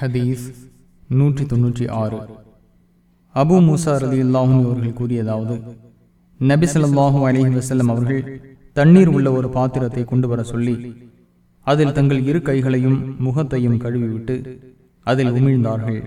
ஹதீஸ் நூற்றி தொன்னூற்றி ஆறு அபு மூசா ரதி அல்லாஹும் அவர்கள் கூறியதாவது நபிசல்லாஹூ அலிஹி அலைஹி அவர்கள் தண்ணீர் உள்ள ஒரு பாத்திரத்தை கொண்டு வர சொல்லி அதில் தங்கள் இரு கைகளையும் முகத்தையும் கழுவிவிட்டு அதில் உமிழ்ந்தார்கள்.